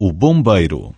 o bombeiro.